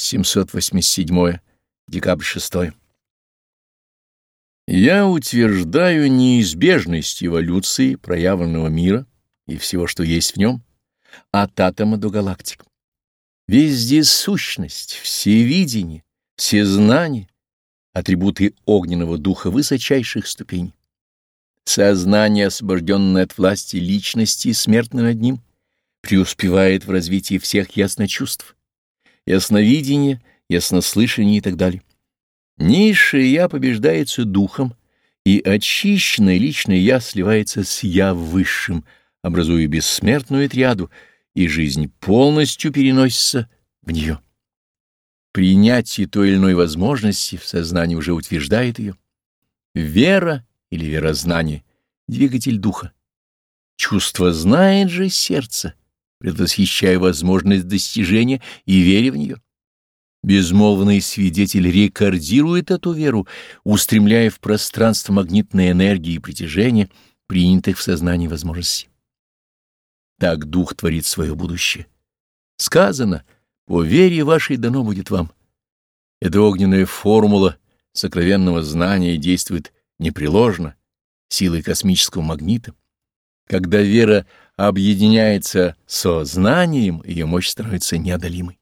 787 декабрь 6 Я утверждаю неизбежность эволюции проявленного мира и всего, что есть в нем, от атома до галактик. Везде сущность, всевидение, всезнание — атрибуты огненного духа высочайших ступеней. Сознание, освобожденное от власти личности и смертно над ним, преуспевает в развитии всех ясночувств, ясновидения, яснослышания и так далее. Низшее «я» побеждается духом, и очищенное личное «я» сливается с «я» высшим, образуя бессмертную триаду, и жизнь полностью переносится в нее. Принятие той или иной возможности в сознании уже утверждает ее. Вера или верознание — двигатель духа. Чувство знает же сердце, предвосхищая возможность достижения и веря в нее. Безмолвный свидетель рекордирует эту веру, устремляя в пространство магнитной энергии и притяжения, принятых в сознании возможностей. Так Дух творит свое будущее. Сказано, по вере вашей дано будет вам. Эта огненная формула сокровенного знания действует непреложно, силой космического магнита. Когда вера объединяется со знанием, ее мощь становится неодолимой.